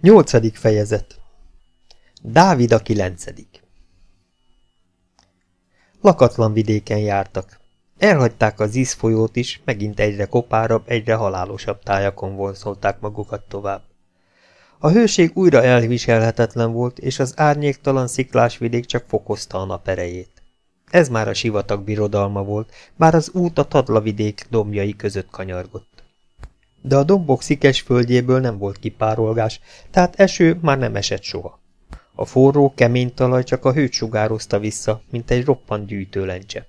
Nyolcadik fejezet Dávid a kilencedik Lakatlan vidéken jártak. Elhagyták az ízfolyót is, megint egyre kopárabb, egyre halálosabb tájakon vonszolták magukat tovább. A hőség újra elviselhetetlen volt, és az árnyéktalan sziklás vidék csak fokozta a nap erejét. Ez már a sivatag birodalma volt, bár az út a tadlavidék dombjai között kanyargott de a dombok szikes földjéből nem volt kipárolgás, tehát eső már nem esett soha. A forró, kemény talaj csak a hőt sugározta vissza, mint egy roppant gyűjtőlencse.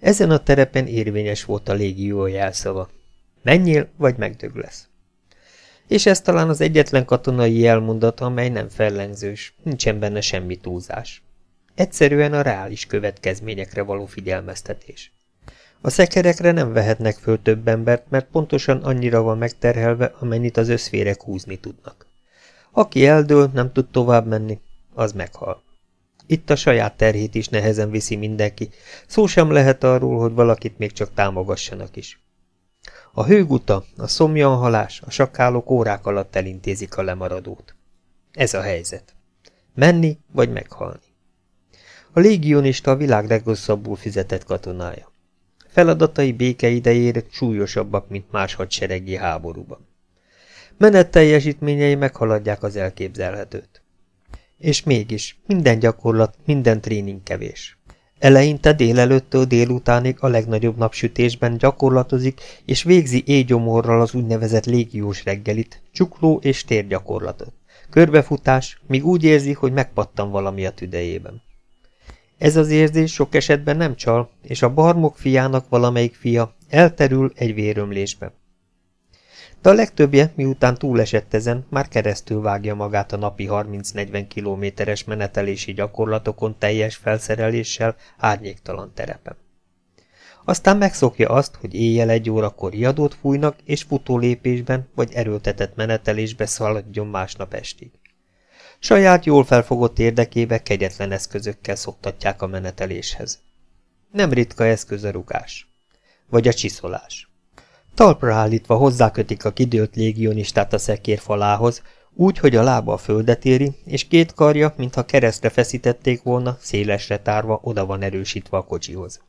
Ezen a terepen érvényes volt a légió jelszava. Menjél, vagy megdög lesz. És ez talán az egyetlen katonai jelmondat, amely nem fellengzős, nincsen benne semmi túlzás. Egyszerűen a reális következményekre való figyelmeztetés. A szekerekre nem vehetnek föl több embert, mert pontosan annyira van megterhelve, amennyit az összférek húzni tudnak. Aki eldől, nem tud tovább menni, az meghal. Itt a saját terhét is nehezen viszi mindenki, szó sem lehet arról, hogy valakit még csak támogassanak is. A hőguta, a szomjanhalás, a sakálok órák alatt elintézik a lemaradót. Ez a helyzet. Menni vagy meghalni. A légionista a világ legrosszabbul fizetett katonája. Feladatai béke idejére súlyosabbak, mint más hadseregi háborúban. Menet teljesítményei meghaladják az elképzelhetőt. És mégis minden gyakorlat, minden tréning kevés. Eleinte délelőttől délutánig a legnagyobb napsütésben gyakorlatozik, és végzi éjgyomorral az úgynevezett légiós reggelit, csukló és térgyakorlatot. Körbefutás, míg úgy érzi, hogy megpattan valami a tüdejében. Ez az érzés sok esetben nem csal, és a barmok fiának valamelyik fia elterül egy vérömlésbe. De a legtöbbje, miután túlesett ezen, már keresztül vágja magát a napi 30-40 kilométeres menetelési gyakorlatokon teljes felszereléssel árnyéktalan terepen. Aztán megszokja azt, hogy éjjel egy órakor riadót fújnak, és futólépésben vagy erőltetett menetelésbe szaladjon másnap estig. Saját jól felfogott érdekébe kegyetlen eszközökkel szoktatják a meneteléshez. Nem ritka eszköz a rugás. Vagy a csiszolás. Talpra állítva hozzákötik a kidőlt légionistát a szekér falához, úgy, hogy a lába a földet éri, és két karja, mintha keresztre feszítették volna, szélesre tárva oda van erősítve a kocsihoz.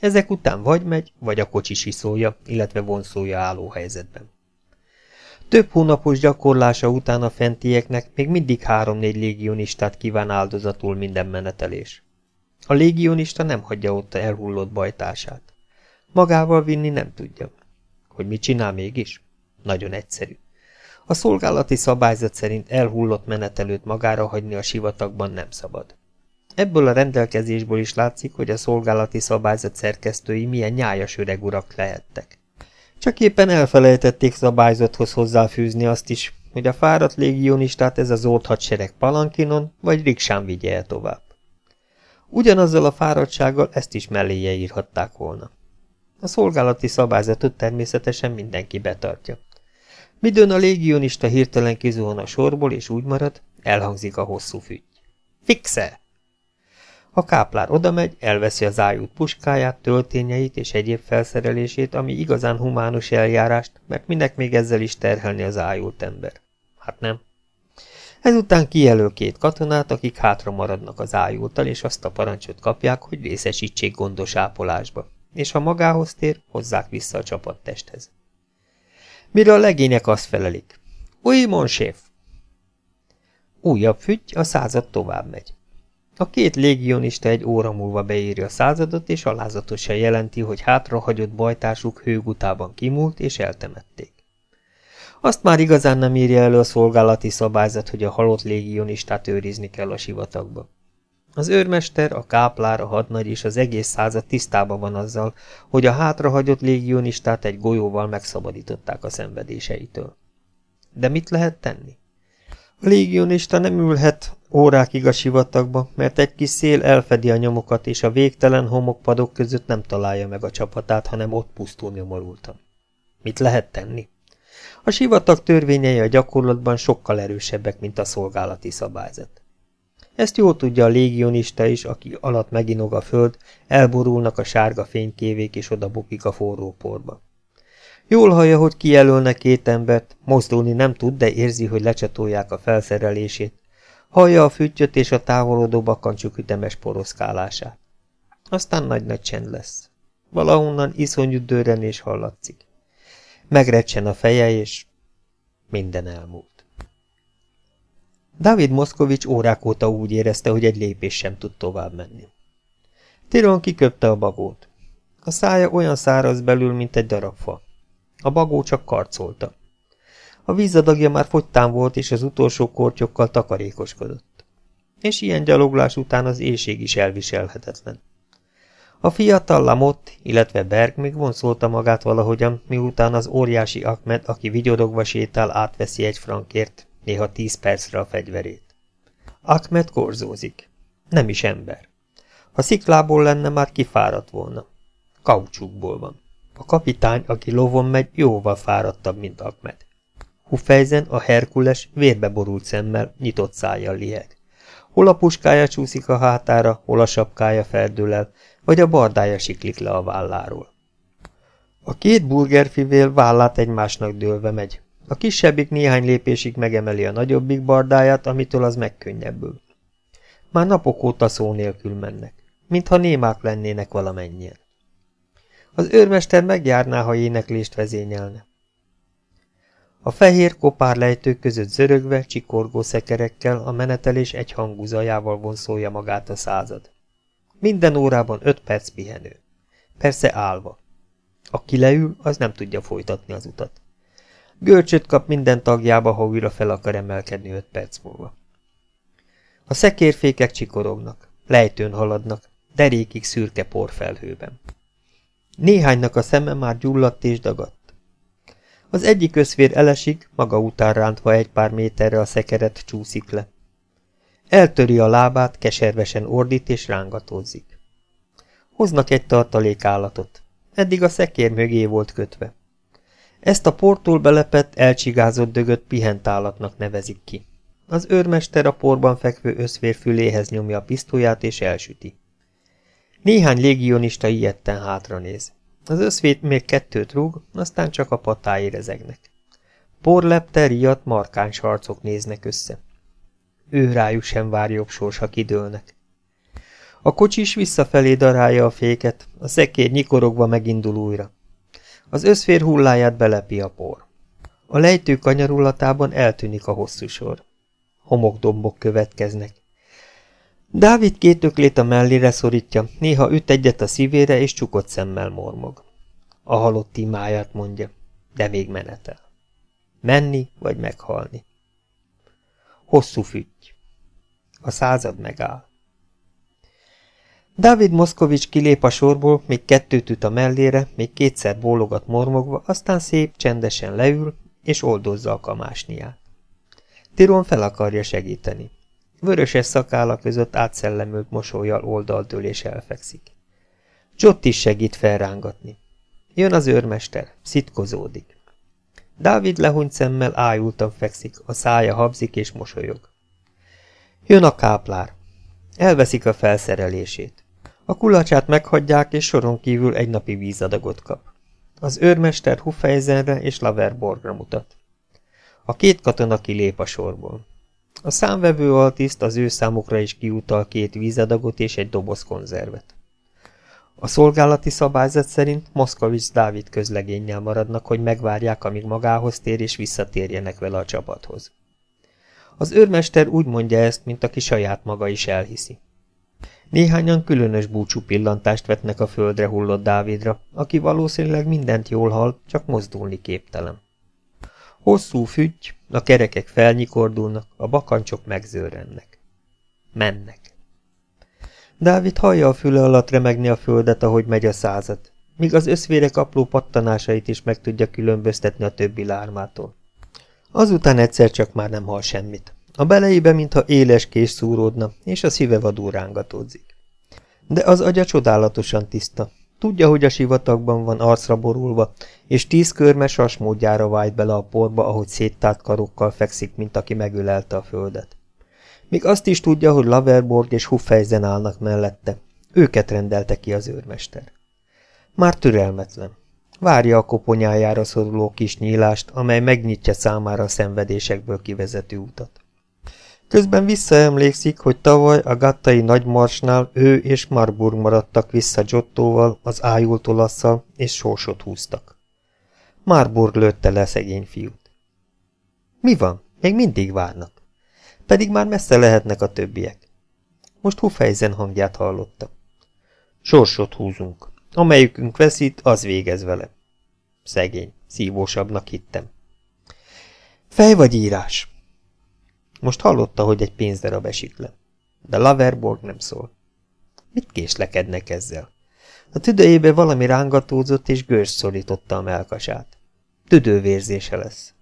Ezek után vagy megy, vagy a kocsi siszolja, illetve vonszolja álló helyzetben. Több hónapos gyakorlása után a fentieknek még mindig három-négy légionistát kíván áldozatul minden menetelés. A légionista nem hagyja ott elhullott bajtását. Magával vinni nem tudja. Hogy mit csinál mégis? Nagyon egyszerű. A szolgálati szabályzat szerint elhullott menetelőt magára hagyni a sivatagban nem szabad. Ebből a rendelkezésből is látszik, hogy a szolgálati szabályzat szerkesztői milyen nyájas öreg urak lehettek. Csak éppen elfelejtették szabályzathoz hozzáfűzni azt is, hogy a fáradt légionistát ez a zord hadsereg palankinon vagy riksán vigye el tovább. Ugyanazzal a fáradtsággal ezt is melléje írhatták volna. A szolgálati szabályzatot természetesen mindenki betartja. Midőn a légionista hirtelen kizuhan a sorból és úgy marad, elhangzik a hosszú fügy. Fixe! A káplár odamegy, elveszi az ájút puskáját, töltényeit és egyéb felszerelését, ami igazán humánus eljárást, mert minek még ezzel is terhelni az ájult ember. Hát nem. Ezután kijelöl két katonát, akik hátra maradnak az ájultal, és azt a parancsot kapják, hogy részesítsék gondos ápolásba, és ha magához tér, hozzák vissza a csapattesthez. Mire a legények azt felelik. Új, monséf! Újabb fügy, a század tovább megy. A két légionista egy óra múlva beírja a századot, és alázatosan jelenti, hogy hátrahagyott bajtársuk hőgutában kimúlt, és eltemették. Azt már igazán nem írja elő a szolgálati szabályzat, hogy a halott légionistát őrizni kell a sivatagba. Az őrmester, a káplár, a hadnagy és az egész század tisztában van azzal, hogy a hátrahagyott légionistát egy golyóval megszabadították a szenvedéseitől. De mit lehet tenni? A légionista nem ülhet órákig a sivatagba, mert egy kis szél elfedi a nyomokat, és a végtelen homokpadok között nem találja meg a csapatát, hanem ott pusztul nyomorultan. Mit lehet tenni? A sivatag törvényei a gyakorlatban sokkal erősebbek, mint a szolgálati szabályzat. Ezt jól tudja a légionista is, aki alatt meginog a föld, elborulnak a sárga fénykévék, és odabukik a forró porba. Jól hallja, hogy kijelölnek két embert, mozdulni nem tud, de érzi, hogy lecsatolják a felszerelését. Hallja a füttyöt és a távolodó bakancsuk ütemes poroszkálását. Aztán nagy-nagy csend lesz. Valahonnan iszonyú dőrenés hallatszik. Megrecsen a feje, és minden elmúlt. David Moszkovics órák óta úgy érezte, hogy egy lépés sem tud tovább menni. Tiron kiköpte a bagót. A szája olyan száraz belül, mint egy darab fa. A bagó csak karcolta. A vízadagja már fogytán volt, és az utolsó kortyokkal takarékoskodott. És ilyen gyaloglás után az éjség is elviselhetetlen. A fiatal Lamott, illetve Berg még vonszolta magát valahogyan, miután az óriási Ahmed, aki vigyorogva sétál, átveszi egy frankért, néha tíz percre a fegyverét. Ahmed korzózik. Nem is ember. Ha sziklából lenne, már kifáradt volna. Kaucsukból van. A kapitány, aki lovon megy, jóval fáradtabb, mint Ahmed. Hufejzen a Herkules vérbe borult szemmel, nyitott szájjal liheg. Hol a puskája csúszik a hátára, hol a sapkája ferdül el, vagy a bardája siklik le a válláról. A két burgerfivél vállát egymásnak dőlve megy. A kisebbik néhány lépésig megemeli a nagyobbik bardáját, amitől az megkönnyebbül. Már napok óta szó nélkül mennek, mintha némák lennének valamennyien. Az őrmester megjárná, ha éneklést vezényelne. A fehér kopár lejtők között zörögve, csikorgó szekerekkel a menetelés egyhangú zajával vonszolja magát a század. Minden órában öt perc pihenő. Persze állva. Aki leül, az nem tudja folytatni az utat. Görcsöt kap minden tagjába, ha újra fel akar emelkedni öt perc múlva. A szekérfékek csikorognak, lejtőn haladnak, derékig szürke porfelhőben. Néhánynak a szeme már gyulladt és dagadt. Az egyik összvér elesik, maga után rántva egy pár méterre a szekeret csúszik le. Eltöri a lábát, keservesen ordít és rángatózik. Hoznak egy tartalékállatot. Eddig a szekér mögé volt kötve. Ezt a portól belepett, elcsigázott dögöt pihent állatnak nevezik ki. Az őrmester a porban fekvő összvér füléhez nyomja a pisztolyát és elsüti. Néhány légionista ilyetten hátra néz. Az összvét még kettőt rúg, aztán csak a patái rezegnek. Porlepte, riadt, markáns harcok néznek össze. Ő rájuk sem vár jobb sors, ha kidőlnek. A kocsis visszafelé darálja a féket, a szekér nyikorogva megindul újra. Az összfér hulláját belepi a por. A lejtő kanyarulatában eltűnik a hosszú sor. Homokdombok következnek. Dávid két öklét a mellére szorítja, néha üt egyet a szívére, és csukott szemmel mormog. A halott imáját mondja, de még menetel. Menni vagy meghalni. Hosszú fütty. A század megáll. Dávid Moszkovics kilép a sorból, még kettőt üt a mellére, még kétszer bólogat mormogva, aztán szép, csendesen leül, és oldozza a kamásniát. Tiron fel akarja segíteni. Vöröses szakála között átszellemült mosolyjal oldaltől és elfekszik. Csott is segít felrángatni. Jön az őrmester, szitkozódik. Dávid lehunyt szemmel ájultan fekszik, a szája habzik és mosolyog. Jön a káplár. Elveszik a felszerelését. A kulacsát meghagyják, és soron kívül egy napi vízadagot kap. Az őrmester Hufeizenre és Laverborgra mutat. A két katona kilép a sorból. A számvevő altiszt az ő számukra is kiutal két vízadagot és egy doboz konzervet. A szolgálati szabályzat szerint Moszkovics Dávid közlegénnyel maradnak, hogy megvárják, amíg magához tér és visszatérjenek vele a csapathoz. Az őrmester úgy mondja ezt, mint aki saját maga is elhiszi. Néhányan különös búcsú pillantást vetnek a földre hullott Dávidra, aki valószínűleg mindent jól hall, csak mozdulni képtelen. Hosszú fügy, a kerekek felnyikordulnak, a bakancsok megzőrennek. Mennek. Dávid hallja a füle alatt remegni a földet, ahogy megy a százat, míg az összvérek apró pattanásait is meg tudja különböztetni a többi lármától. Azután egyszer csak már nem hall semmit. A beleibe, mintha éles kés szúródna, és a szíve vadul rángatódzik. De az agya csodálatosan tiszta. Tudja, hogy a sivatagban van arcra borulva, és tíz körmes hasmódjára vájt bele a porba, ahogy széttárt karokkal fekszik, mint aki megölelte a földet. Még azt is tudja, hogy Laverborg és Huffejzen állnak mellette. Őket rendelte ki az őrmester. Már türelmetlen. Várja a koponyájára szoruló kis nyílást, amely megnyitja számára a szenvedésekből kivezető utat. Közben visszaemlékszik, hogy tavaly a gattai nagymarsnál ő és Marburg maradtak vissza Giottóval, az ájult olasszal, és sorsot húztak. Marburg lőtte le szegény fiút. Mi van? Még mindig várnak. Pedig már messze lehetnek a többiek. Most Hufejzen hangját hallotta. Sorsot húzunk. Amelyikünk veszít, az végez vele. Szegény, szívósabbnak hittem. Fej vagy írás? Most hallotta, hogy egy pénzdarab esik le. De Laverborg nem szól. Mit késlekednek ezzel? A tüdejébe valami rángatózott, és gőrs szorította a melkasát. Tüdővérzése lesz.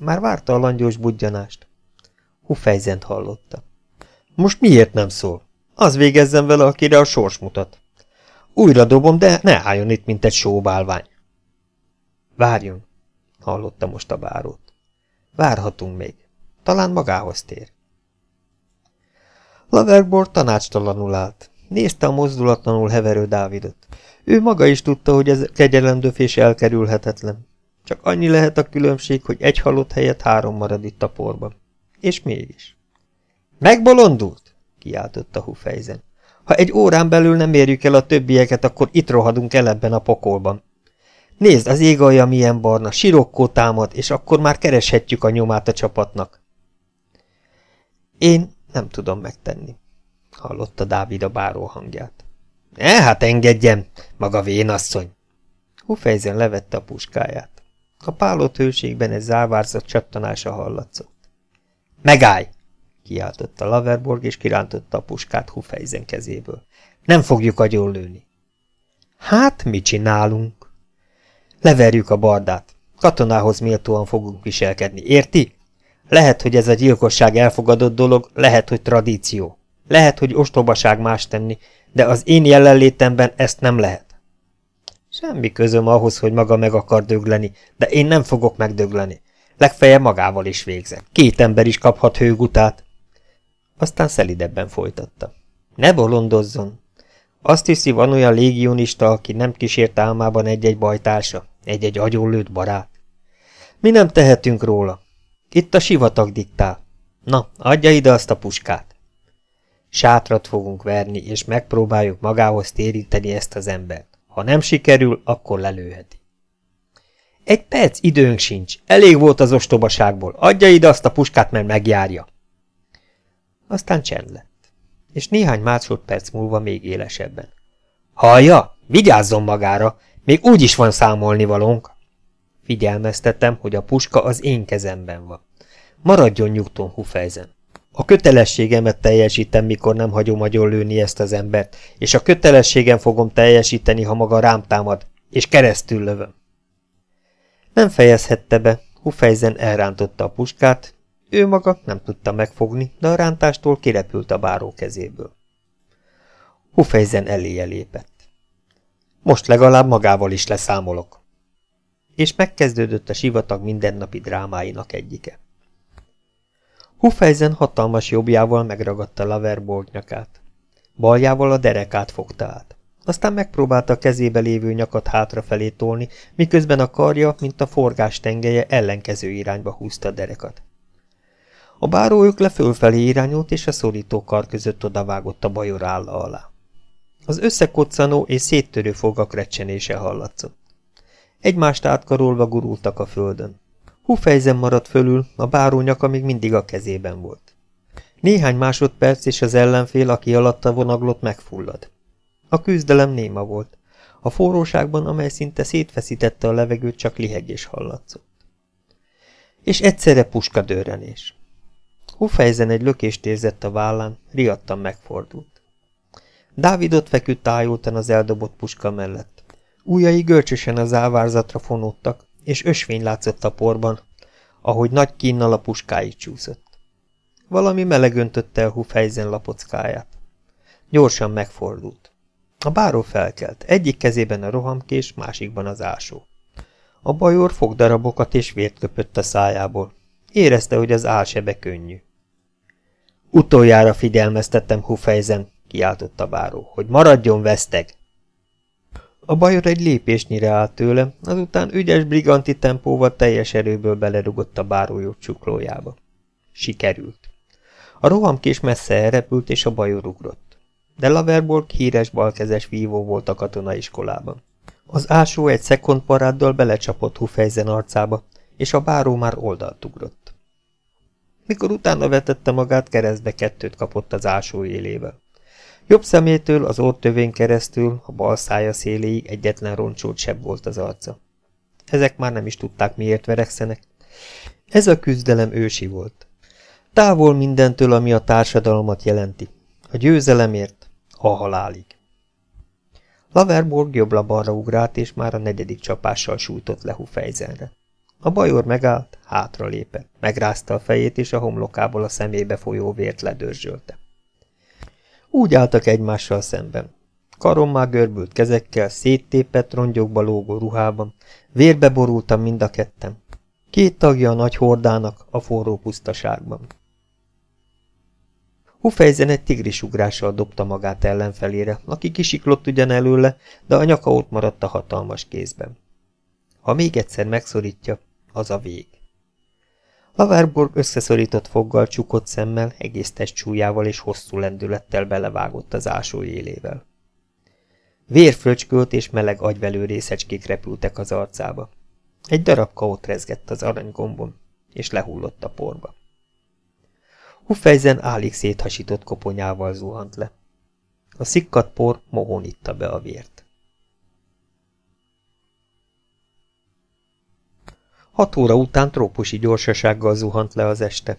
Már várta a langyos budjanást. Hufejzent hallotta. Most miért nem szól? Az végezzen vele, akire a sors mutat. Újra dobom, de ne álljon itt, mint egy sóbálvány. Várjon, hallotta most a bárót. Várhatunk még. Talán magához tér. Laverbor tanácstalanul állt. Nézte a mozdulatlanul heverő Dávidot. Ő maga is tudta, hogy ez kegyelemdöfés elkerülhetetlen. Csak annyi lehet a különbség, hogy egy halott helyett három marad itt a porban. És mégis. Megbolondult? kiáltotta Hufejzen. Ha egy órán belül nem érjük el a többieket, akkor itt rohadunk el ebben a pokolban. Nézd, az ég alja milyen barna, sirokkó támad, és akkor már kereshetjük a nyomát a csapatnak. Én nem tudom megtenni, hallotta Dávid a báró hangját. E, hát engedjem, maga vénasszony! Hufejzen levette a puskáját. A pálott hőségben egy závárzat csattanása hallatszott. Megállj! kiáltotta Laverborg, és kirántotta a puskát Hufejzen kezéből. Nem fogjuk lőni. Hát, mit csinálunk? Leverjük a bardát. Katonához méltóan fogunk viselkedni, érti? Lehet, hogy ez a gyilkosság elfogadott dolog, lehet, hogy tradíció. Lehet, hogy ostobaság más tenni, de az én jelenlétemben ezt nem lehet. Semmi közöm ahhoz, hogy maga meg akar dögleni, de én nem fogok megdögleni. Legfeljebb magával is végzek. Két ember is kaphat hőgutát. Aztán szelidebben folytatta. Ne bolondozzon. Azt hiszi, van olyan légionista, aki nem kísért álmában egy-egy bajtársa, egy-egy agyonlőtt barát. Mi nem tehetünk róla. Itt a sivatag diktál. Na, adja ide azt a puskát. Sátrat fogunk verni, és megpróbáljuk magához téríteni ezt az embert. Ha nem sikerül, akkor lelőheti. Egy perc időnk sincs. Elég volt az ostobaságból. Adja ide azt a puskát, mert megjárja. Aztán csend lett. És néhány másodperc múlva még élesebben. Hallja, vigyázzon magára, még úgy is van számolni valónk. Figyelmeztetem, hogy a puska az én kezemben van. Maradjon nyugton, Hufejzen. A kötelességemet teljesítem, mikor nem hagyom lőni ezt az embert, és a kötelességem fogom teljesíteni, ha maga rám támad, és keresztül lövöm. Nem fejezhette be, Hufejzen elrántotta a puskát, ő maga nem tudta megfogni, de a rántástól kirepült a báró kezéből. Hufejzen eléje lépett. Most legalább magával is leszámolok. És megkezdődött a sivatag mindennapi drámáinak egyike. Hufejzen hatalmas jobbjával megragadta Laverborg nyakát. Baljával a derekát fogta át. Aztán megpróbálta a kezébe lévő nyakat hátrafelé tolni, miközben a karja, mint a forgás tengelye ellenkező irányba húzta a derekat. A bárójuk le fölfelé irányult, és a szorító kar között odavágott a bajor álla alá. Az összekoccanó és széttörő fogak recsenése hallatszott. Egymást átkarolva gurultak a földön. Hufejzen maradt fölül, a báró nyaka még mindig a kezében volt. Néhány másodperc, és az ellenfél, aki alatta vonaglott, megfullad. A küzdelem néma volt. A forróságban, amely szinte szétfeszítette a levegőt, csak lihegés hallatszott. És egyszerre puska dörrenés. Hufejzen egy lökést érzett a vállán, riadtan megfordult. Dávid feküdt tájultan az eldobott puska mellett. Újai görcsösen az álvárzatra fonódtak, és ösvény látszott a porban, ahogy nagy kínnal a puskáig csúszott. Valami meleg öntötte a Hufejzen lapockáját. Gyorsan megfordult. A báró felkelt, egyik kezében a rohamkés, másikban az ásó. A bajor fogdarabokat és vért köpött a szájából. Érezte, hogy az álsebe könnyű. Utoljára figyelmeztettem Hufejzen, kiáltott a báró, hogy maradjon veszteg. A bajor egy lépésnyire állt tőle, azután ügyes briganti tempóval teljes erőből belerugott a bárójó csuklójába. Sikerült. A rohamkés messze elrepült, és a bajor ugrott. De Laverborg híres balkezes vívó volt a katonaiskolában. Az ásó egy szekundparáddal belecsapott Hufejzen arcába, és a báró már oldalt ugrott. Mikor utána vetette magát, keresztbe kettőt kapott az ásó élével. Jobb szemétől, az ortövén keresztül, a bal szája széléig egyetlen roncsót sebb volt az arca. Ezek már nem is tudták, miért verekszenek. Ez a küzdelem ősi volt. Távol mindentől, ami a társadalmat jelenti. A győzelemért, a halálig. Laverborg jobbra-balra ugrált, és már a negyedik csapással sújtott le Hufejzenre. A bajor megállt, hátra lépett, megrázta a fejét, és a homlokából a szemébe folyó vért ledörzsölte. Úgy álltak egymással szemben. Karommá görbült kezekkel, széttépett rongyokba lógó ruhában, vérbe borultam mind a ketten. Két tagja a nagy hordának a forró pusztaságban. Hufejzen egy tigris ugrással dobta magát ellenfelére, aki kisiklott ugyan előle, de a nyaka ott maradt a hatalmas kézben. Ha még egyszer megszorítja, az a vég. Laverborg összeszorított foggal, csukott szemmel, egész testsúlyával és hosszú lendülettel belevágott az ásó élével. Vérfröcskölt és meleg agyvelő részecskék repültek az arcába. Egy darab kaot rezgett az aranygombon, és lehullott a porba. Hufejzen álig széthasított koponyával zuhant le. A szikkat por mohon itta be a vért. Hat óra után trópusi gyorsasággal zuhant le az este.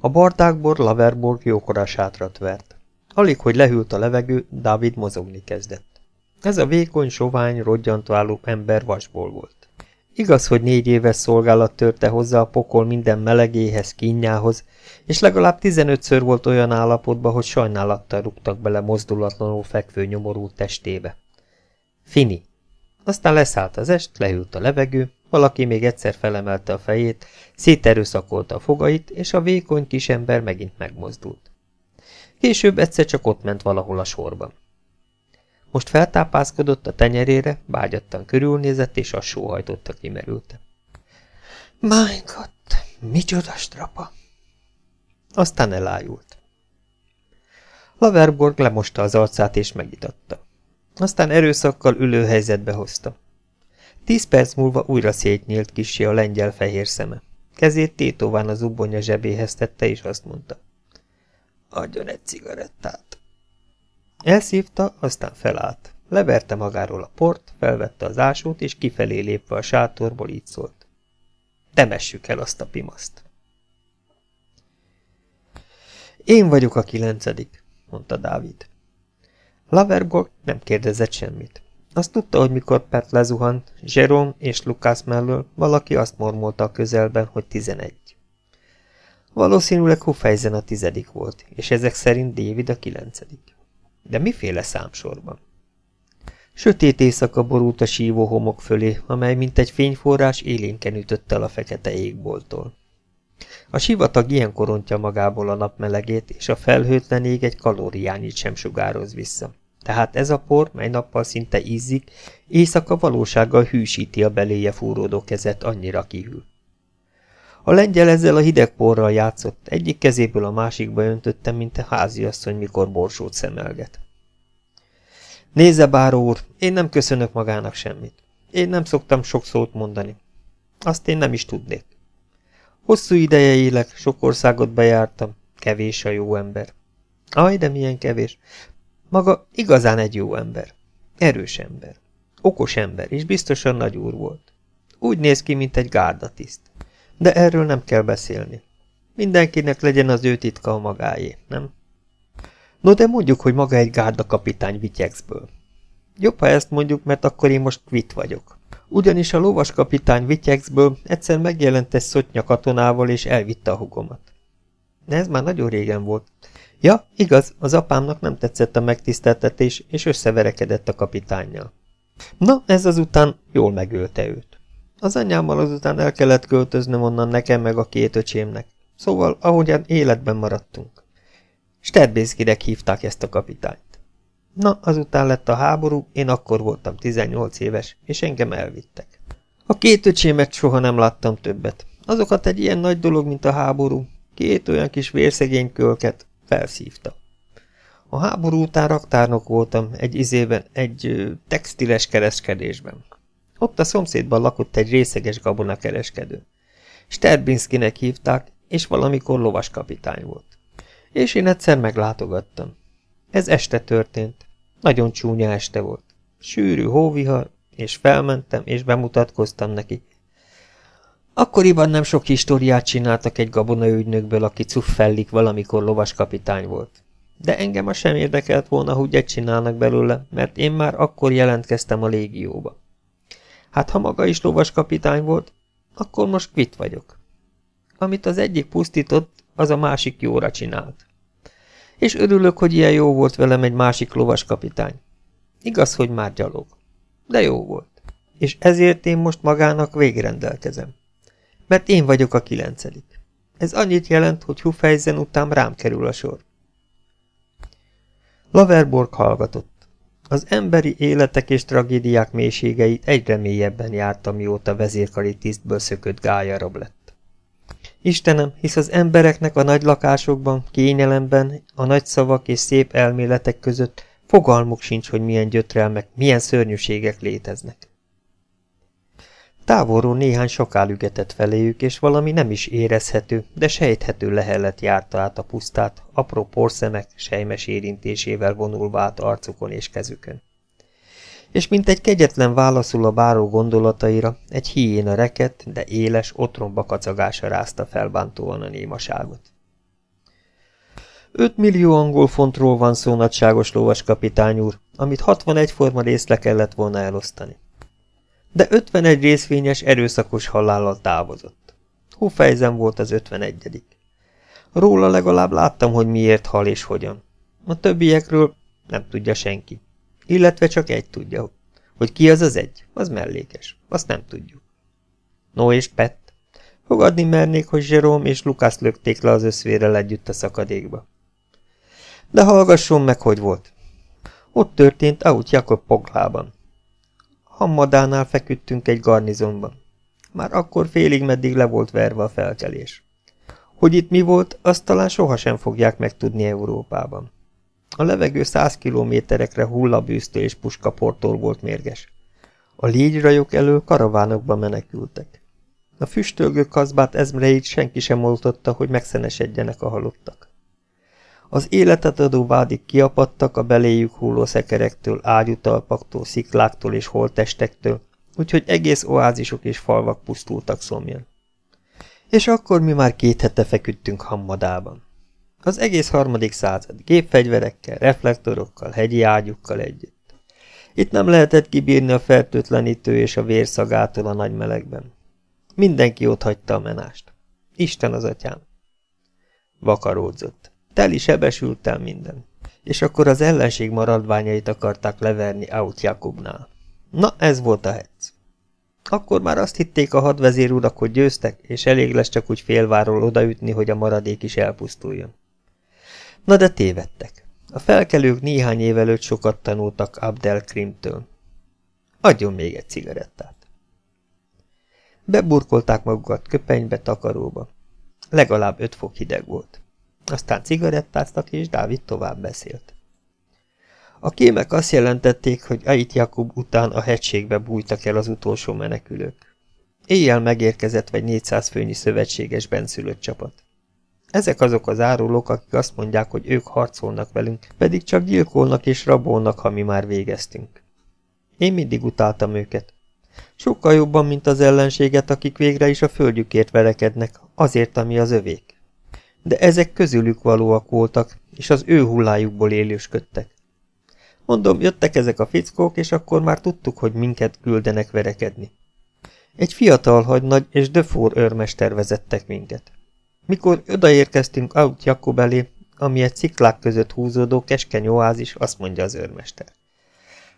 A bardákbor Laverborg jókora sátrat vert. Alig, hogy lehűlt a levegő, Dávid mozogni kezdett. Ez a vékony, sovány, rodgyantváló ember vasból volt. Igaz, hogy négy éves szolgálat törte hozzá a pokol minden melegéhez, kínjához, és legalább tizenötször volt olyan állapotban, hogy sajnálattal rúgtak bele mozdulatlanul fekvő nyomorú testébe. Fini. Aztán leszállt az est, lehűlt a levegő, valaki még egyszer felemelte a fejét, széterőszakolta a fogait, és a vékony kisember megint megmozdult. Később egyszer csak ott ment valahol a sorban. Most feltápászkodott a tenyerére, bágyattan körülnézett, és azt sóhajtotta kimerülte. Gott, micsoda strapa! Aztán elájult. Laverborg lemosta az arcát és megitatta. Aztán erőszakkal ülő helyzetbe hozta. Tíz perc múlva újra szétnyílt kissé a lengyel fehér szeme. Kezét tétován az ubonya zsebéhez tette, és azt mondta. Adjon egy cigarettát. Elszívta, aztán felállt. Leverte magáról a port, felvette az ásót, és kifelé lépve a sátorból így szólt. Temessük el azt a pimaszt. Én vagyok a kilencedik, mondta Dávid. Lavergok nem kérdezett semmit. Azt tudta, hogy mikor Pet lezuhant, Jerome és Lukász mellől valaki azt mormolta a közelben, hogy tizenegy. Valószínűleg Hufejzen a tizedik volt, és ezek szerint David a kilencedik. De miféle számsorban? Sötét éjszaka borult a sívó homok fölé, amely mint egy fényforrás élénken ütött el a fekete égboltól. A sivatag ilyen korontja magából a napmelegét, és a felhőtlen ég egy kalóriányit sem sugároz vissza. Tehát ez a por, mely nappal szinte ízzik, éjszaka valósággal hűsíti a beléje fúródó kezet, annyira kihűl. A lengyel ezzel a hideg porral játszott, egyik kezéből a másikba öntötte, mint a háziasszony, mikor borsót szemelget. Nézze, báró úr, én nem köszönök magának semmit. Én nem szoktam sok szót mondani. Azt én nem is tudnék. Hosszú ideje élek, sok országot bejártam, kevés a jó ember. Aj, de milyen kevés. Maga igazán egy jó ember. Erős ember. Okos ember, és biztosan nagy úr volt. Úgy néz ki, mint egy gárdatiszt. De erről nem kell beszélni. Mindenkinek legyen az ő titka a magáé, nem? No, de mondjuk, hogy maga egy gárdakapitány Vityexből. Jobb, ha ezt mondjuk, mert akkor én most kvit vagyok. Ugyanis a lovaskapitány Vityexből egyszer megjelent egy szotnya katonával, és elvitte a hugomat. De ez már nagyon régen volt. Ja, igaz, az apámnak nem tetszett a megtiszteltetés, és összeverekedett a kapitánnyal. Na, ez azután jól megölte őt. Az anyámmal azután el kellett költöznöm onnan nekem meg a két öcsémnek. Szóval, ahogyan életben maradtunk. Sterbészkirek hívták ezt a kapitányt. Na, azután lett a háború, én akkor voltam 18 éves, és engem elvittek. A két öcsémet soha nem láttam többet. Azokat egy ilyen nagy dolog, mint a háború, két olyan kis vérszegény kölket felszívta. A háború után raktárnok voltam egy izében, egy textiles kereskedésben. Ott a szomszédban lakott egy részeges gabonakereskedő. Sterbinskinek hívták, és valamikor lovaskapitány volt. És én egyszer meglátogattam. Ez este történt. Nagyon csúnya este volt. Sűrű hóvihar, és felmentem, és bemutatkoztam neki. Akkoriban nem sok históriát csináltak egy gabonaügynökből, aki cuffellik valamikor lovaskapitány volt. De engem a sem érdekelt volna, hogy egy csinálnak belőle, mert én már akkor jelentkeztem a légióba. Hát ha maga is lovaskapitány volt, akkor most kvit vagyok. Amit az egyik pusztított, az a másik jóra csinált. És örülök, hogy ilyen jó volt velem egy másik lovaskapitány. Igaz, hogy már gyalog. De jó volt. És ezért én most magának végrendelkezem. Mert én vagyok a kilencedik. Ez annyit jelent, hogy Hufejzen után rám kerül a sor. Laverborg hallgatott. Az emberi életek és tragédiák mélységeit egyre mélyebben járta, mióta vezérkari tisztből szökött gályarab lett. Istenem, hisz az embereknek a nagy lakásokban, kényelemben, a nagy szavak és szép elméletek között fogalmuk sincs, hogy milyen gyötrelmek, milyen szörnyűségek léteznek. Távolról néhány sokál ügetett feléjük, és valami nem is érezhető, de sejthető lehellet járta át a pusztát, apró porszemek, sejmes érintésével vonulva át arcukon és kezükön. És mint egy kegyetlen válaszul a báró gondolataira, egy hiéna reket, de éles, otromba kacagása rázta felbántóan a némaságot. Öt millió angol fontról van szó nagyságos lovas kapitány úr, amit 61 forma részle kellett volna elosztani de 51 részvényes erőszakos halállal távozott. Hófejzen volt az 51 Róla legalább láttam, hogy miért hal és hogyan. A többiekről nem tudja senki. Illetve csak egy tudja, hogy ki az az egy, az mellékes. Azt nem tudjuk. No és Pet. Fogadni mernék, hogy Jerome és Lukász lökték le az összvérrel együtt a szakadékba. De hallgasson meg, hogy volt. Ott történt Aut Jakob Poglában. Hammadánál feküdtünk egy garnizonban. Már akkor félig meddig le volt verve a felkelés. Hogy itt mi volt, azt talán sohasem fogják megtudni Európában. A levegő száz kilométerekre hullabűztő és puskaportól volt mérges. A légyrajok elől karavánokba menekültek. A füstölgő kazbát ezmreit senki sem oltotta, hogy megszenesedjenek a halottak. Az életet adó vádik kiapadtak a beléjük hulló szekerektől, ágyutalpaktól, szikláktól és holtestektől, úgyhogy egész oázisok és falvak pusztultak szomjan. És akkor mi már két hete feküdtünk Hammadában. Az egész harmadik század, gépfegyverekkel, reflektorokkal, hegyi ágyukkal együtt. Itt nem lehetett kibírni a fertőtlenítő és a vérszagától a nagy melegben. Mindenki ott hagyta a menást. Isten az atyám. Vakaródzott. Teli sebesültel minden. És akkor az ellenség maradványait akarták leverni Aut Jakubnál. Na, ez volt a hetsz. Akkor már azt hitték a hadvezér urak, hogy győztek, és elég lesz csak úgy félváról odaütni, hogy a maradék is elpusztuljon. Na de tévedtek. A felkelők néhány év előtt sokat tanultak Abdel Krimtől. Adjon még egy cigarettát. Beburkolták magukat köpenybe, takaróba. Legalább öt fok hideg volt. Aztán cigarettáztak, és Dávid tovább beszélt. A kémek azt jelentették, hogy Ait Jakub után a hegységbe bújtak el az utolsó menekülők. Éjjel megérkezett vagy 400 főnyi szövetséges benszülött csapat. Ezek azok az árulók, akik azt mondják, hogy ők harcolnak velünk, pedig csak gyilkolnak és rabolnak, ha mi már végeztünk. Én mindig utáltam őket. Sokkal jobban, mint az ellenséget, akik végre is a földjükért verekednek, azért, ami az övék de ezek közülük valóak voltak, és az ő hullájukból élősködtek. Mondom, jöttek ezek a fickók, és akkor már tudtuk, hogy minket küldenek verekedni. Egy fiatal hagynagy és Defour őrmester vezettek minket. Mikor odaérkeztünk Out Jakob elé, ami egy sziklák között húzódó keskeny oázis, azt mondja az őrmester.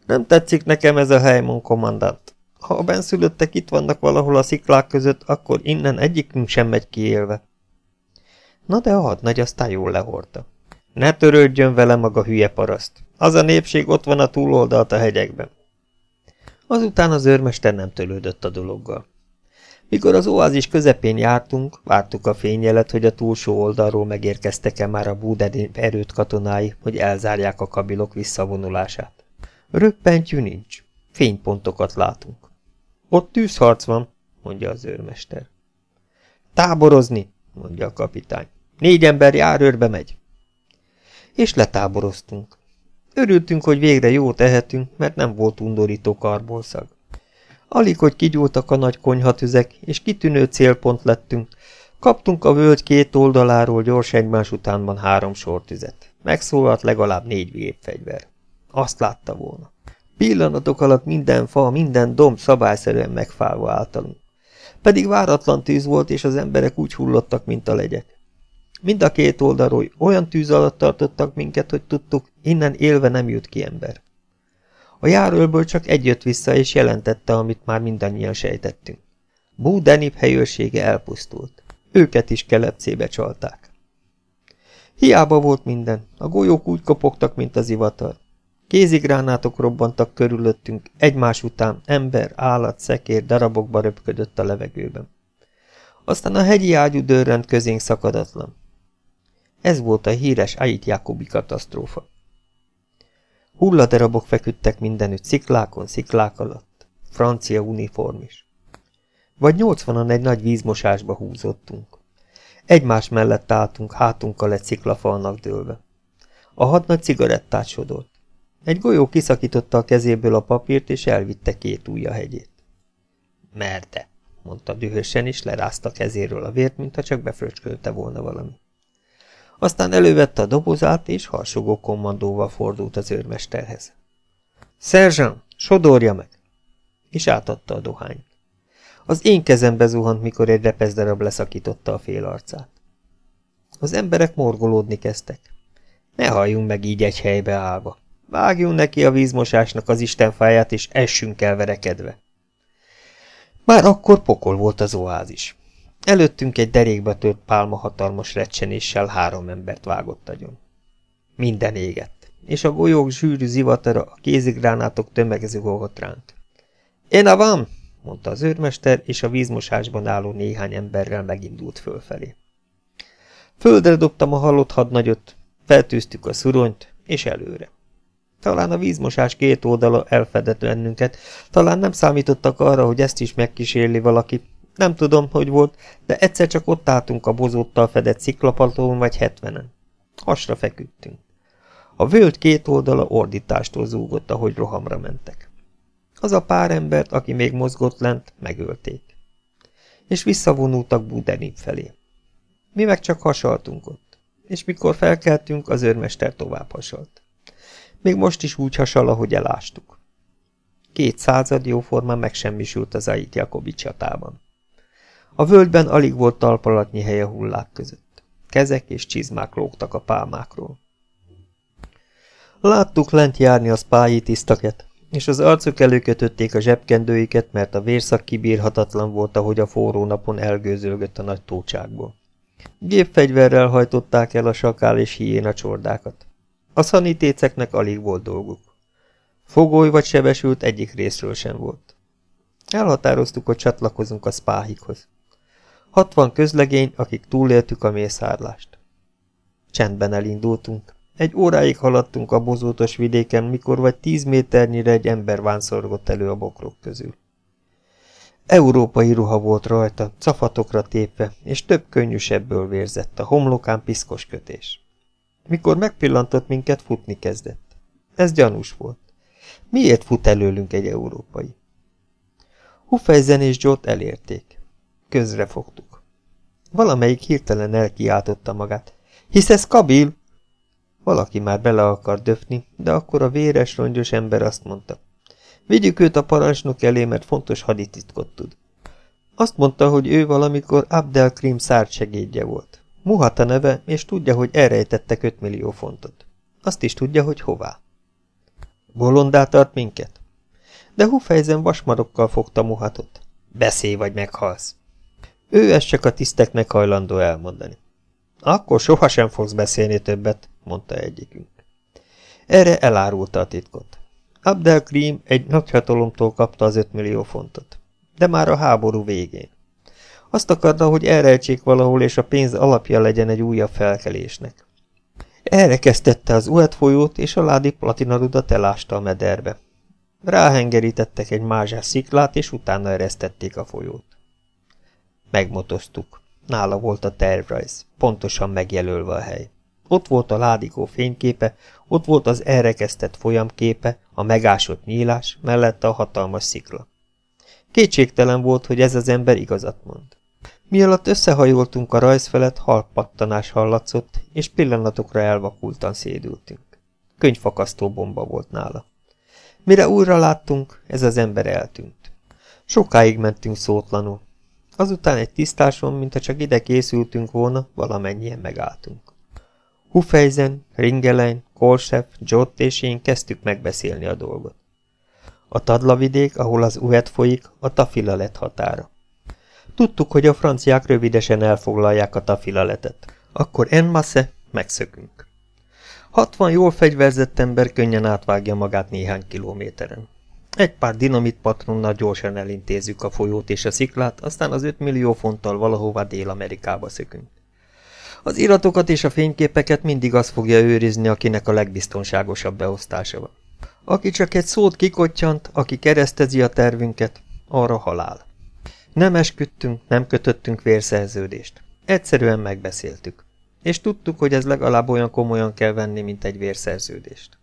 Nem tetszik nekem ez a hely, mon kommandant. Ha a benszülöttek itt vannak valahol a sziklák között, akkor innen egyikünk sem megy kiélve. Na de a hadnagy aztán jól lehordta. Ne törődjön vele maga hülye paraszt. Az a népség ott van a túloldalt a hegyekben. Azután az őrmester nem tölődött a dologgal. Mikor az oázis közepén jártunk, vártuk a fényjelet, hogy a túlsó oldalról megérkeztek-e már a búdeni erőt katonái, hogy elzárják a kabilok visszavonulását. Röppentyű nincs. Fénypontokat látunk. Ott tűzharc van, mondja az őrmester. Táborozni, mondja a kapitány. Négy ember járőrbe megy. És letáboroztunk. Örültünk, hogy végre jó tehetünk, mert nem volt undorító karbolszag. Alig, hogy kigyúltak a nagy konyhatüzek, és kitűnő célpont lettünk, kaptunk a völgy két oldaláról gyors egymás utánban három sortüzet. Megszólalt legalább négy gépfegyver. Azt látta volna. Pillanatok alatt minden fa, minden domb szabályszerűen megfálva általunk. Pedig váratlan tűz volt, és az emberek úgy hullottak, mint a legyek. Mind a két oldalról olyan tűz alatt tartottak minket, hogy tudtuk, innen élve nem jut ki ember. A járőrből csak egy jött vissza, és jelentette, amit már mindannyian sejtettünk. Bú Denip helyőrsége elpusztult. Őket is kelepcébe csalták. Hiába volt minden, a golyók úgy kopogtak, mint az ivatar. Kézigránátok robbantak körülöttünk, egymás után ember, állat, szekér darabokba röpködött a levegőben. Aztán a hegyi ágyú dörrend közénk szakadatlan. Ez volt a híres Ait Jakobi katasztrófa. Hulladerabok feküdtek mindenütt, sziklákon, sziklák alatt. Francia uniform is. Vagy nyolcvanan egy nagy vízmosásba húzottunk. Egymás mellett álltunk, hátunkkal egy sziklafalnak dőlve. A hadnagy cigarettát sodolt. Egy golyó kiszakította a kezéből a papírt, és elvitte két ujja hegyét. Merte, mondta dühösen, és lerázta kezéről a vért, mintha csak befröcskölte volna valami. Aztán elővette a dobozát, és harsogó kommandóval fordult az őrmesterhez. Szerzsán, sodorja meg! És átadta a dohányt. Az én kezembe zuhant, mikor egy repezdarab leszakította a fél arcát. Az emberek morgolódni kezdtek. Ne halljunk meg így egy helybe állva. Vágjunk neki a vízmosásnak az istenfáját, és essünk el verekedve. Már akkor pokol volt az oázis. Előttünk egy derékbe tört pálma hatalmas recsenéssel három embert vágott agyon. Minden égett, és a golyók zsűrű zivatara a kézigránátok tömegező volt ránk. Én a van, mondta az őrmester, és a vízmosásban álló néhány emberrel megindult fölfelé. Földre dobtam a halott hadnagyot, feltűztük a szuronyt, és előre. Talán a vízmosás két oldala elfedett bennünket, talán nem számítottak arra, hogy ezt is megkísérli valaki, nem tudom, hogy volt, de egyszer csak ott álltunk a bozóttal fedett sziklapatón vagy hetvenen. Hasra feküdtünk. A völgy két oldala ordítástól zúgott, ahogy rohamra mentek. Az a pár embert, aki még mozgott lent, megölték. És visszavonultak Budenib felé. Mi meg csak hasaltunk ott, és mikor felkeltünk, az őrmester tovább hasalt. Még most is úgy hasal, ahogy elástuk. Két század jóformán megsemmisült az Ait Jakobi csatában. A völgyben alig volt talpalatnyi hely a hullák között. Kezek és csizmák lógtak a pálmákról. Láttuk lent járni a spályi tisztaket, és az arcuk előkötötték a zsebkendőiket, mert a vérszak kibírhatatlan volt, ahogy a forró napon elgőzölgött a nagy tócsákból. Gépfegyverrel hajtották el a sakál és hiéna csordákat. A szanitéceknek alig volt dolguk. Fogoly vagy sebesült egyik részről sem volt. Elhatároztuk, hogy csatlakozunk a spáhikhoz. Hatvan közlegény, akik túléltük a mészárlást. Csendben elindultunk. Egy óráig haladtunk a bozótos vidéken, mikor vagy tíz méternyire egy ember vánszorgott elő a bokrok közül. Európai ruha volt rajta, cafatokra tépve, és több könnyűsebből vérzett, a homlokán piszkos kötés. Mikor megpillantott minket, futni kezdett. Ez gyanús volt. Miért fut előlünk egy európai? Hufejzen és Jot elérték. Közre fogtuk. Valamelyik hirtelen elkiáltotta magát. Hisz ez Kabil! Valaki már bele akar döfni, de akkor a véres, rongyos ember azt mondta. Vigyük őt a parancsnok elé, mert fontos hadititkot tud. Azt mondta, hogy ő valamikor Abdelkrim segédje volt. Muhata neve, és tudja, hogy elrejtettek 5 millió fontot. Azt is tudja, hogy hová. Bolondá tart minket? De Hufejzen vasmarokkal fogta Muhatot. Beszélj, vagy meghalsz. Ő ezt csak a tiszteknek hajlandó elmondani. Akkor sohasem fogsz beszélni többet, mondta egyikünk. Erre elárulta a titkot. Abdelkrim egy nagyhatalomtól kapta az 5 millió fontot. De már a háború végén. Azt akarta, hogy elrejtsék valahol, és a pénz alapja legyen egy újabb felkelésnek. Erre kezdette az Uet folyót, és a ládi platinarudat elásta a mederbe. Ráhengerítettek egy mázsás sziklát, és utána eresztették a folyót. Megmotoztuk. Nála volt a tervrajz, pontosan megjelölve a hely. Ott volt a ládikó fényképe, ott volt az elrekesztett folyamképe, a megásott nyílás, mellette a hatalmas szikla. Kétségtelen volt, hogy ez az ember igazat mond. Mielőtt összehajoltunk a rajz felett, halpattanás hallatszott, és pillanatokra elvakultan szédültünk. Könyvfakasztó bomba volt nála. Mire újra láttunk, ez az ember eltűnt. Sokáig mentünk szótlanul. Azután egy tisztáson, mintha csak ide készültünk volna, valamennyien megálltunk. Hufejzen, Ringelein, Kolsev, Jott és én kezdtük megbeszélni a dolgot. A Tadlavidék, ahol az Uhet folyik, a Tafila lett határa. Tudtuk, hogy a franciák rövidesen elfoglalják a Tafilaletet. Akkor en masse, megszökünk. Hatvan jól fegyverzett ember könnyen átvágja magát néhány kilométeren. Egy pár dinamit patronnal gyorsan elintézzük a folyót és a sziklát, aztán az 5 millió fonttal valahová Dél-Amerikába szökünk. Az iratokat és a fényképeket mindig az fogja őrizni, akinek a legbiztonságosabb beosztása van. Aki csak egy szót kikottyant, aki keresztezi a tervünket, arra halál. Nem esküdtünk, nem kötöttünk vérszerződést. Egyszerűen megbeszéltük. És tudtuk, hogy ez legalább olyan komolyan kell venni, mint egy vérszerződést.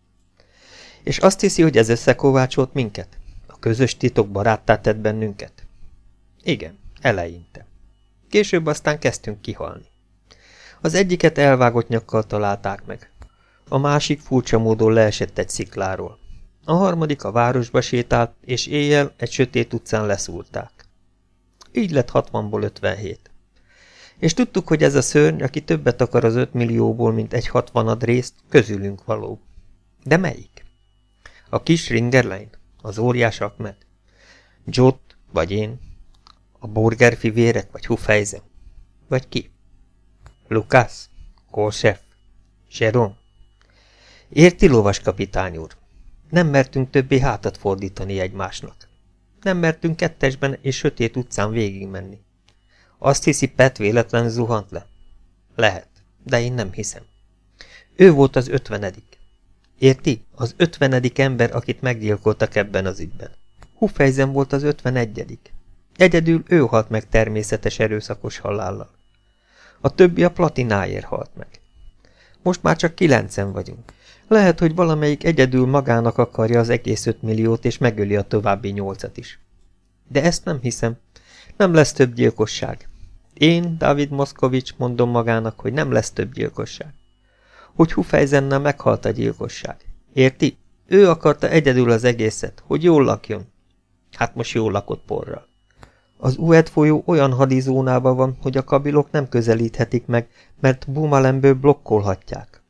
És azt hiszi, hogy ez összekovácsolt minket? A közös titok baráttá tett bennünket? Igen, eleinte. Később aztán kezdtünk kihalni. Az egyiket elvágott nyakkal találták meg. A másik furcsa módon leesett egy szikláról. A harmadik a városba sétált, és éjjel egy sötét utcán leszúrták. Így lett 60-ból 57. És tudtuk, hogy ez a szörny, aki többet akar az 5 millióból, mint egy hatvanad részt, közülünk való. De melyik? A kis Ringerlein? Az óriás Akmed? Jott? Vagy én? A burgerfi vérek? Vagy Hufejzen? Vagy ki? Lukász? Kolsef? Seron? Érti, lovas kapitány úr? Nem mertünk többé hátat fordítani egymásnak. Nem mertünk kettesben és sötét utcán végigmenni. Azt hiszi, Pet véletlen zuhant le? Lehet, de én nem hiszem. Ő volt az ötvenedik. Érti? Az ötvenedik ember, akit meggyilkoltak ebben az ügyben. Hufejzen volt az ötvenegyedik. Egyedül ő halt meg természetes erőszakos halállal. A többi a platináért halt meg. Most már csak kilencen vagyunk. Lehet, hogy valamelyik egyedül magának akarja az egész öt milliót, és megöli a további nyolcat is. De ezt nem hiszem. Nem lesz több gyilkosság. Én, David Moszkovics, mondom magának, hogy nem lesz több gyilkosság. Hogy Hufejzennel meghalt a gyilkosság. Érti? Ő akarta egyedül az egészet, hogy jól lakjon. Hát most jól lakott porral. Az Ued folyó olyan hadizónában van, hogy a kabilok nem közelíthetik meg, mert Bumalemből blokkolhatják.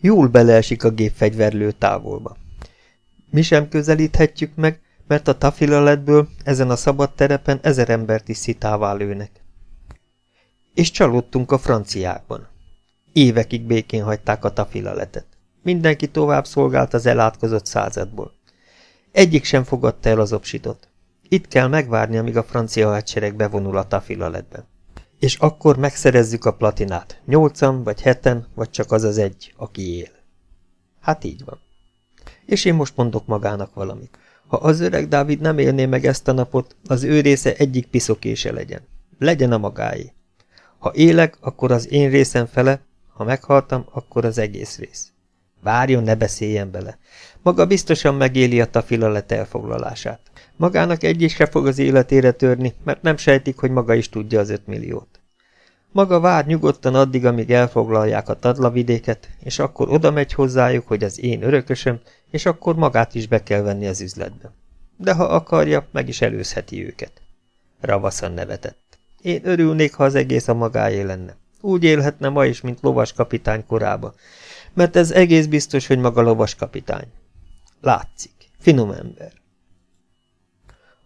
Jól beleesik a gépfegyverlő távolba. Mi sem közelíthetjük meg, mert a tafilaletből ezen a szabad terepen ezer embert is szitává lőnek. És csalódtunk a franciákban. Évekig békén hagyták a tafilaletet. Mindenki tovább szolgált az elátkozott századból. Egyik sem fogadta el az obsitot. Itt kell megvárni, amíg a francia hadsereg bevonul a tafilaletbe. És akkor megszerezzük a platinát. Nyolcan, vagy heten, vagy csak az az egy, aki él. Hát így van. És én most mondok magának valamit. Ha az öreg Dávid nem élné meg ezt a napot, az ő része egyik piszokése legyen. Legyen a magáé. Ha élek, akkor az én részem fele, ha meghaltam, akkor az egész rész. Várjon, ne beszéljen bele. Maga biztosan megéli a tafilalet elfoglalását. Magának egyik se fog az életére törni, mert nem sejtik, hogy maga is tudja az öt milliót. Maga vár nyugodtan addig, amíg elfoglalják a tadlavidéket, és akkor oda megy hozzájuk, hogy az én örökösöm, és akkor magát is be kell venni az üzletbe. De ha akarja, meg is előzheti őket. Ravaszan nevetett. Én örülnék, ha az egész a magáé lenne. Úgy élhetne ma is, mint lovas kapitány korába, mert ez egész biztos, hogy maga lovas kapitány. Látszik, finom ember.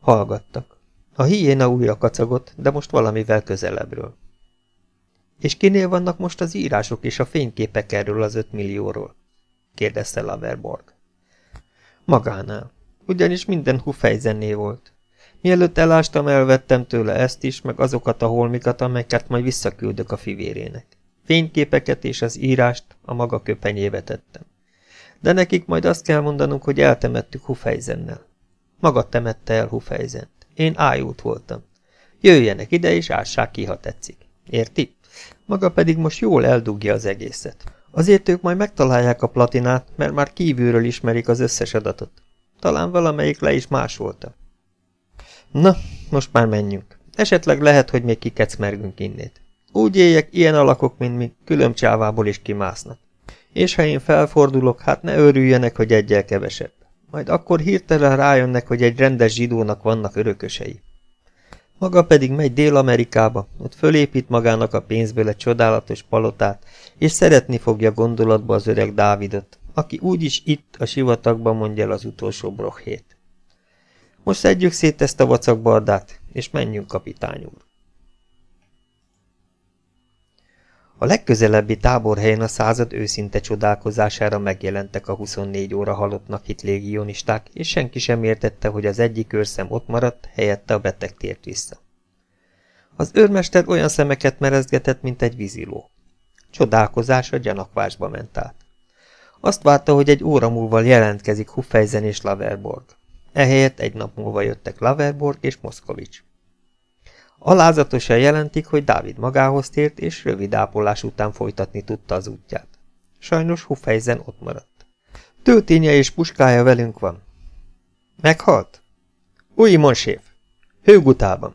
Hallgattak. A hiéna újra kacagott, de most valamivel közelebbről. És kinél vannak most az írások és a fényképek erről az öt millióról? kérdezte Laverborg. Magánál. Ugyanis minden hufejzenné volt. Mielőtt elástam, elvettem tőle ezt is, meg azokat a holmikat, amelyeket majd visszaküldök a fivérének. Fényképeket és az írást a maga köpenyébe tettem. De nekik majd azt kell mondanunk, hogy eltemettük Hufejzennel. Maga temette el Hufejzent. Én ájút voltam. Jöjjenek ide, és ássák ki, ha tetszik. Érti? Maga pedig most jól eldugja az egészet. Azért ők majd megtalálják a platinát, mert már kívülről ismerik az összes adatot. Talán valamelyik le is másolta. Na, most már menjünk. Esetleg lehet, hogy még kikecmergünk innét. Úgy éljek, ilyen alakok, mint mi, külön csávából is kimásznak. És ha én felfordulok, hát ne örüljenek, hogy egyel kevesebb. Majd akkor hirtelen rájönnek, hogy egy rendes zsidónak vannak örökösei. Maga pedig megy Dél-Amerikába, ott fölépít magának a pénzből egy csodálatos palotát, és szeretni fogja gondolatba az öreg Dávidot, aki úgyis itt a sivatagban mondja el az utolsó brohét. Most szedjük szét ezt a vacakbardát, és menjünk, kapitány úr. A legközelebbi táborhelyen a század őszinte csodálkozására megjelentek a 24 óra halottnak hit légionisták, és senki sem értette, hogy az egyik őrszem ott maradt, helyette a beteg tért vissza. Az őrmester olyan szemeket merezgetett, mint egy víziló. Csodálkozása gyanakvásba ment át. Azt várta, hogy egy óra múlva jelentkezik Huffeisen és Laverborg. Ehelyett egy nap múlva jöttek Laverborg és Moszkovics. Alázatosan jelentik, hogy Dávid magához tért, és rövid ápolás után folytatni tudta az útját. Sajnos Hufejzen ott maradt. Tölténye és puskája velünk van. Meghalt? Új monséf. Hőgutában.